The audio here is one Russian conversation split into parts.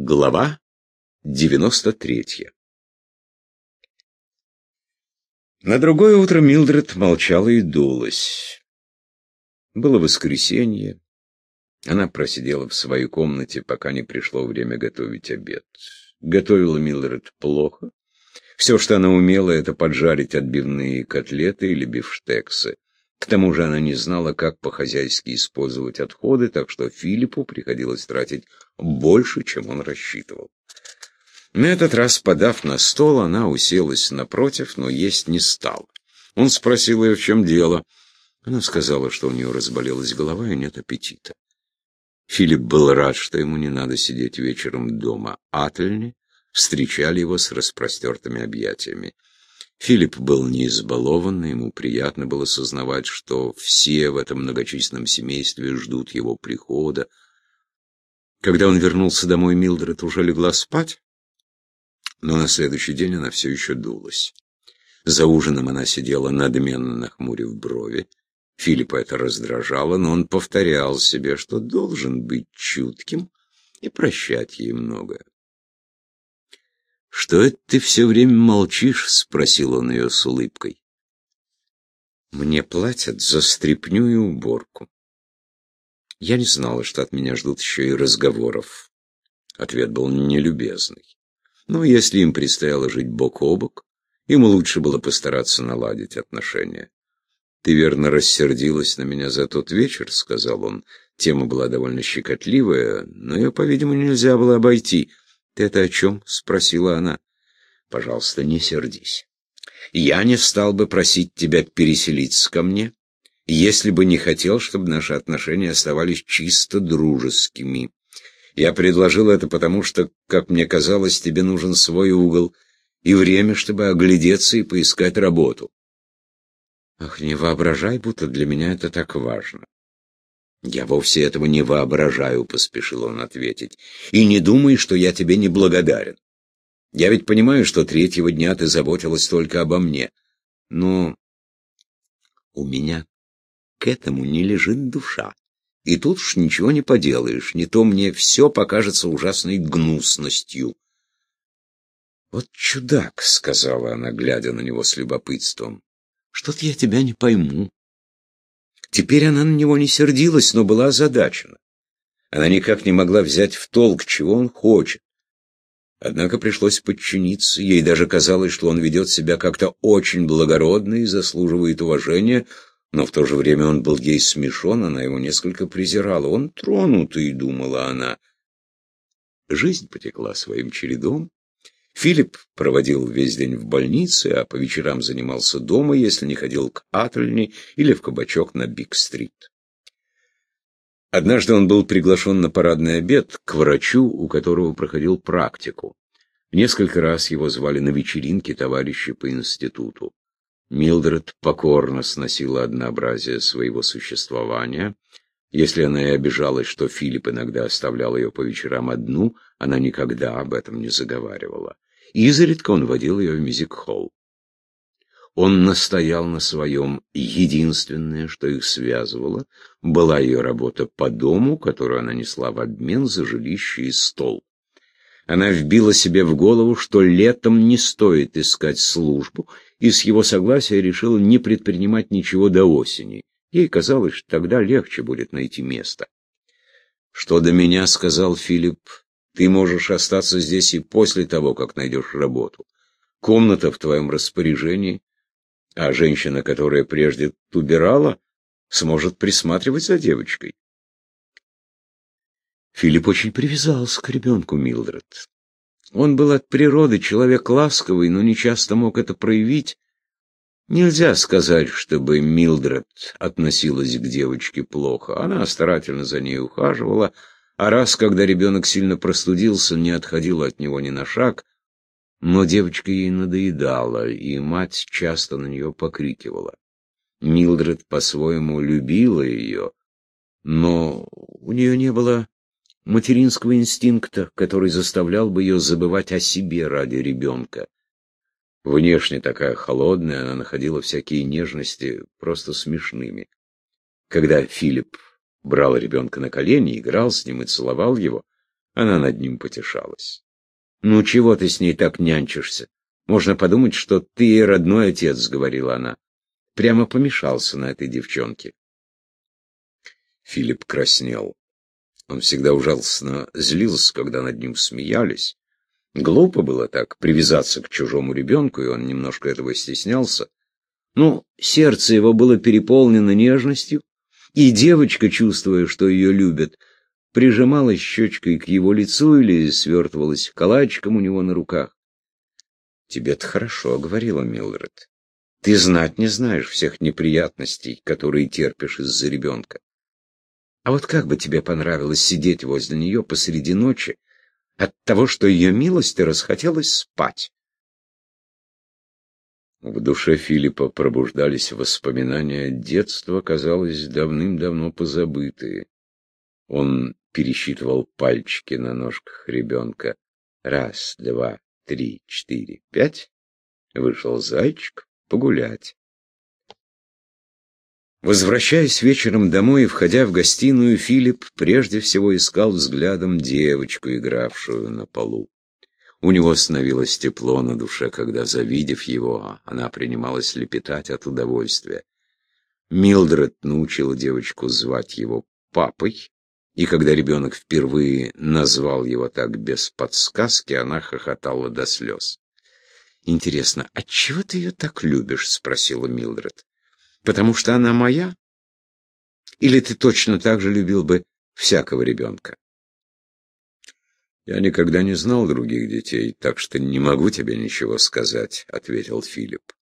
Глава 93 На другое утро Милдред молчала и дулась. Было воскресенье. Она просидела в своей комнате, пока не пришло время готовить обед. Готовила Милдред плохо. Все, что она умела, это поджарить отбивные котлеты или бифштексы. К тому же она не знала, как по-хозяйски использовать отходы, так что Филиппу приходилось тратить больше, чем он рассчитывал. На этот раз, подав на стол, она уселась напротив, но есть не стала. Он спросил ее, в чем дело. Она сказала, что у нее разболелась голова и нет аппетита. Филипп был рад, что ему не надо сидеть вечером дома. Ательни встречали его с распростертыми объятиями. Филипп был не избалован, ему приятно было сознавать, что все в этом многочисленном семействе ждут его прихода. Когда он вернулся домой, Милдред уже легла спать, но на следующий день она все еще дулась. За ужином она сидела надменно нахмурив брови. Филиппа это раздражало, но он повторял себе, что должен быть чутким и прощать ей многое. «Что это ты все время молчишь?» — спросил он ее с улыбкой. «Мне платят за стряпню и уборку. Я не знала, что от меня ждут еще и разговоров». Ответ был нелюбезный. Но если им предстояло жить бок о бок, ему лучше было постараться наладить отношения. «Ты верно рассердилась на меня за тот вечер», — сказал он. Тема была довольно щекотливая, но ее, по-видимому, нельзя было обойти. «Ты это о чем?» — спросила она. «Пожалуйста, не сердись. Я не стал бы просить тебя переселиться ко мне, если бы не хотел, чтобы наши отношения оставались чисто дружескими. Я предложил это потому, что, как мне казалось, тебе нужен свой угол и время, чтобы оглядеться и поискать работу». «Ах, не воображай, будто для меня это так важно. «Я вовсе этого не воображаю», — поспешил он ответить. «И не думай, что я тебе не благодарен. Я ведь понимаю, что третьего дня ты заботилась только обо мне. Но у меня к этому не лежит душа. И тут уж ничего не поделаешь, не то мне все покажется ужасной гнусностью». «Вот чудак», — сказала она, глядя на него с любопытством. «Что-то я тебя не пойму. Теперь она на него не сердилась, но была озадачена. Она никак не могла взять в толк, чего он хочет. Однако пришлось подчиниться, ей даже казалось, что он ведет себя как-то очень благородно и заслуживает уважения, но в то же время он был ей смешон, она его несколько презирала. Он тронутый, думала она. Жизнь потекла своим чередом. Филипп проводил весь день в больнице, а по вечерам занимался дома, если не ходил к Ательни или в кабачок на Биг-стрит. Однажды он был приглашен на парадный обед к врачу, у которого проходил практику. Несколько раз его звали на вечеринки товарищи по институту. Милдред покорно сносила однообразие своего существования. Если она и обижалась, что Филипп иногда оставлял ее по вечерам одну, она никогда об этом не заговаривала. Изредка он водил ее в мюзик-холл. Он настоял на своем. Единственное, что их связывало, была ее работа по дому, которую она несла в обмен за жилище и стол. Она вбила себе в голову, что летом не стоит искать службу, и с его согласия решила не предпринимать ничего до осени. Ей казалось, что тогда легче будет найти место. «Что до меня», — сказал Филипп, ты можешь остаться здесь и после того, как найдешь работу. Комната в твоем распоряжении, а женщина, которая прежде убирала, сможет присматривать за девочкой. Филипп очень привязался к ребенку Милдред. Он был от природы человек ласковый, но не часто мог это проявить. Нельзя сказать, чтобы Милдред относилась к девочке плохо. Она старательно за ней ухаживала, а раз, когда ребенок сильно простудился, не отходила от него ни на шаг, но девочка ей надоедала, и мать часто на нее покрикивала. Милдред по-своему любила ее, но у нее не было материнского инстинкта, который заставлял бы ее забывать о себе ради ребенка. Внешне такая холодная, она находила всякие нежности просто смешными. Когда Филипп брал ребенка на колени, играл с ним и целовал его, Она над ним потешалась. «Ну чего ты с ней так нянчишься? Можно подумать, что ты ей родной отец», — говорила она. Прямо помешался на этой девчонке. Филипп краснел. Он всегда ужасно злился, когда над ним смеялись. Глупо было так привязаться к чужому ребенку, и он немножко этого стеснялся. Но сердце его было переполнено нежностью, и девочка, чувствуя, что ее любят, прижималась щечкой к его лицу или свертывалась калачиком у него на руках. «Тебе-то хорошо», — говорила Милдред. «Ты знать не знаешь всех неприятностей, которые терпишь из-за ребенка. А вот как бы тебе понравилось сидеть возле нее посреди ночи от того, что ее милости расхотелось спать?» В душе Филиппа пробуждались воспоминания детства, казалось, давным-давно позабытые. Он пересчитывал пальчики на ножках ребенка. Раз, два, три, четыре, пять. Вышел зайчик погулять. Возвращаясь вечером домой и входя в гостиную, Филипп прежде всего искал взглядом девочку, игравшую на полу. У него становилось тепло на душе, когда, завидев его, она принималась лепетать от удовольствия. Милдред научила девочку звать его папой, и когда ребенок впервые назвал его так без подсказки, она хохотала до слез. «Интересно, отчего ты ее так любишь?» — спросила Милдред. «Потому что она моя? Или ты точно так же любил бы всякого ребенка?» «Я никогда не знал других детей, так что не могу тебе ничего сказать», — ответил Филипп.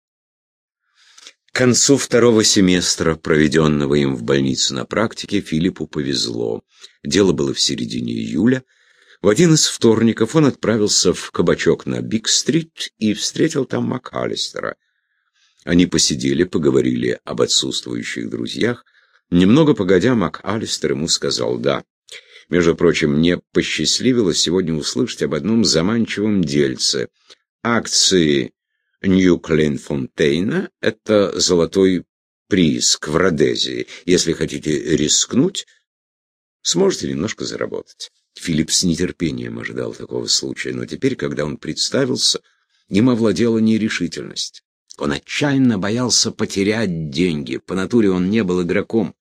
К концу второго семестра, проведенного им в больнице на практике, Филиппу повезло. Дело было в середине июля. В один из вторников он отправился в кабачок на Биг-стрит и встретил там МакАлистера. Они посидели, поговорили об отсутствующих друзьях. Немного погодя, МакАлистер ему сказал «да». Между прочим, мне посчастливилось сегодня услышать об одном заманчивом дельце. Акции Нью Клейнфонтейна — это золотой прииск в Родезии. Если хотите рискнуть, сможете немножко заработать. Филипп с нетерпением ожидал такого случая, но теперь, когда он представился, им овладела нерешительность. Он отчаянно боялся потерять деньги. По натуре он не был игроком.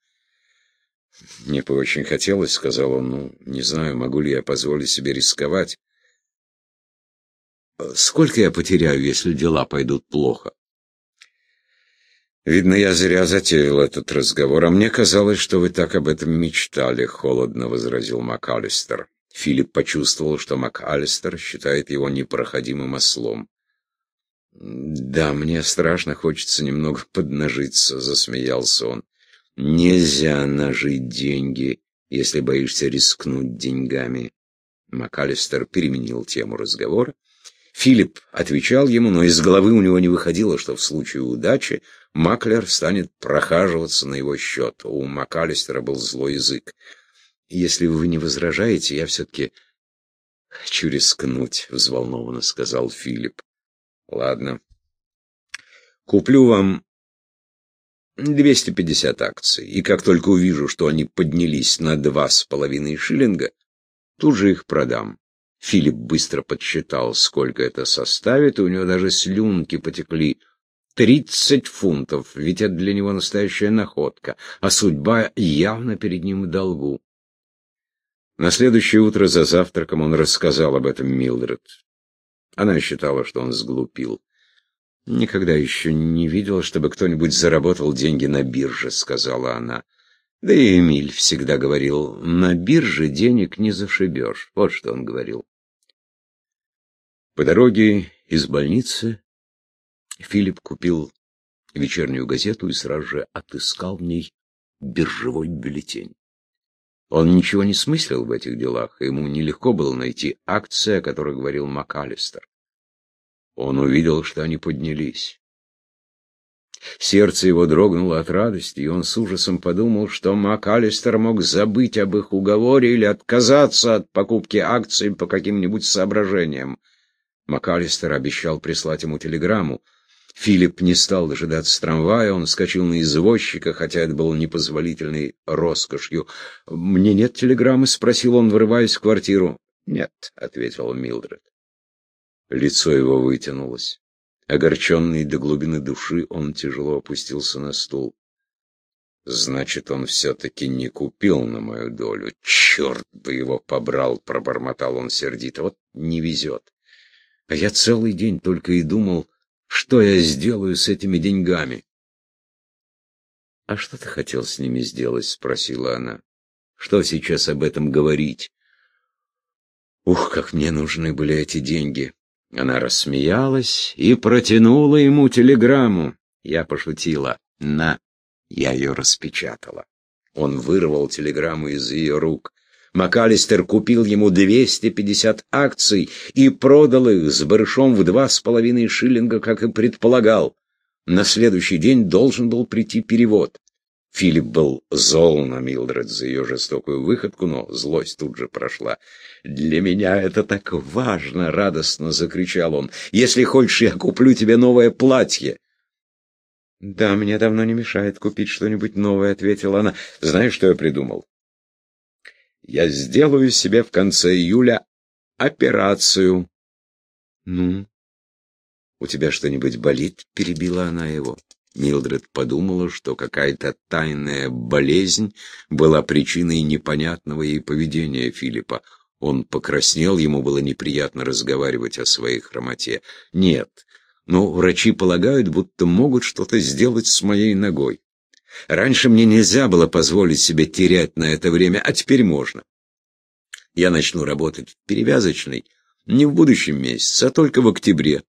«Мне бы очень хотелось», — сказал он, — «ну, не знаю, могу ли я позволить себе рисковать». «Сколько я потеряю, если дела пойдут плохо?» «Видно, я зря затеял этот разговор, а мне казалось, что вы так об этом мечтали», — холодно возразил МакАлистер. Филипп почувствовал, что МакАлистер считает его непроходимым ослом. «Да, мне страшно хочется немного поднажиться», — засмеялся он. Нельзя нажить деньги, если боишься рискнуть деньгами. МакАлистер переменил тему разговора. Филипп отвечал ему, но из головы у него не выходило, что в случае удачи Маклер станет прохаживаться на его счет. У МакАлистера был злой язык. «Если вы не возражаете, я все-таки хочу рискнуть», — взволнованно сказал Филипп. «Ладно. Куплю вам 250 акций, и как только увижу, что они поднялись на два с половиной шиллинга, тут же их продам. Филипп быстро подсчитал, сколько это составит, и у него даже слюнки потекли. Тридцать фунтов, ведь это для него настоящая находка, а судьба явно перед ним в долгу. На следующее утро за завтраком он рассказал об этом Милдред. Она считала, что он сглупил. «Никогда еще не видела, чтобы кто-нибудь заработал деньги на бирже», — сказала она. Да и Эмиль всегда говорил, «На бирже денег не зашибешь». Вот что он говорил. По дороге из больницы Филипп купил вечернюю газету и сразу же отыскал в ней биржевой бюллетень. Он ничего не смыслил в этих делах, и ему нелегко было найти акции, о которых говорил МакАлистер. Он увидел, что они поднялись. Сердце его дрогнуло от радости, и он с ужасом подумал, что МакАлистер мог забыть об их уговоре или отказаться от покупки акций по каким-нибудь соображениям. МакАлистер обещал прислать ему телеграмму. Филипп не стал дожидаться трамвая, он вскочил на извозчика, хотя это было непозволительной роскошью. «Мне нет телеграммы?» — спросил он, врываясь в квартиру. «Нет», — ответил Милдред. Лицо его вытянулось. Огорченный до глубины души, он тяжело опустился на стул. «Значит, он все-таки не купил на мою долю. Черт бы его побрал!» — пробормотал он сердито. «Вот не везет. А я целый день только и думал, что я сделаю с этими деньгами». «А что ты хотел с ними сделать?» — спросила она. «Что сейчас об этом говорить?» «Ух, как мне нужны были эти деньги!» Она рассмеялась и протянула ему телеграмму. Я пошутила. «На!» Я ее распечатала. Он вырвал телеграмму из ее рук. МакАлистер купил ему 250 акций и продал их с барышом в два с половиной шиллинга, как и предполагал. На следующий день должен был прийти перевод. Филипп был зол на Милдред за ее жестокую выходку, но злость тут же прошла. «Для меня это так важно!» — радостно закричал он. «Если хочешь, я куплю тебе новое платье!» «Да, мне давно не мешает купить что-нибудь новое», — ответила она. «Знаешь, что я придумал? Я сделаю себе в конце июля операцию». «Ну, у тебя что-нибудь болит?» — перебила она его. Милдред подумала, что какая-то тайная болезнь была причиной непонятного ей поведения Филиппа. Он покраснел, ему было неприятно разговаривать о своей хромоте. «Нет, но врачи полагают, будто могут что-то сделать с моей ногой. Раньше мне нельзя было позволить себе терять на это время, а теперь можно. Я начну работать в перевязочной не в будущем месяце, а только в октябре.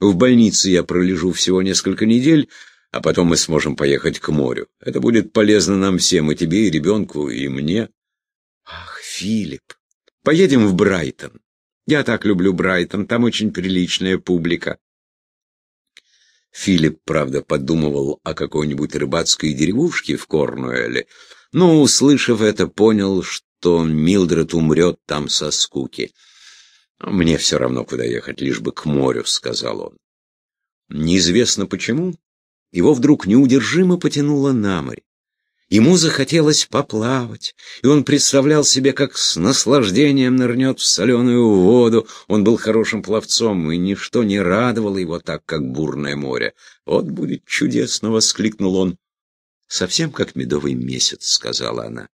В больнице я пролежу всего несколько недель, а потом мы сможем поехать к морю. Это будет полезно нам всем, и тебе, и ребенку, и мне. Ах, Филипп, поедем в Брайтон. Я так люблю Брайтон, там очень приличная публика. Филипп, правда, подумывал о какой-нибудь рыбацкой деревушке в Корнуэле, но, услышав это, понял, что Милдред умрет там со скуки. «Мне все равно, куда ехать, лишь бы к морю», — сказал он. Неизвестно почему, его вдруг неудержимо потянуло на море. Ему захотелось поплавать, и он представлял себе, как с наслаждением нырнет в соленую воду. Он был хорошим пловцом, и ничто не радовало его так, как бурное море. «Вот будет чудесно!» — воскликнул он. «Совсем как медовый месяц», — сказала она.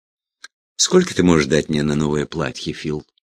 «Сколько ты можешь дать мне на новое платье, Фил?»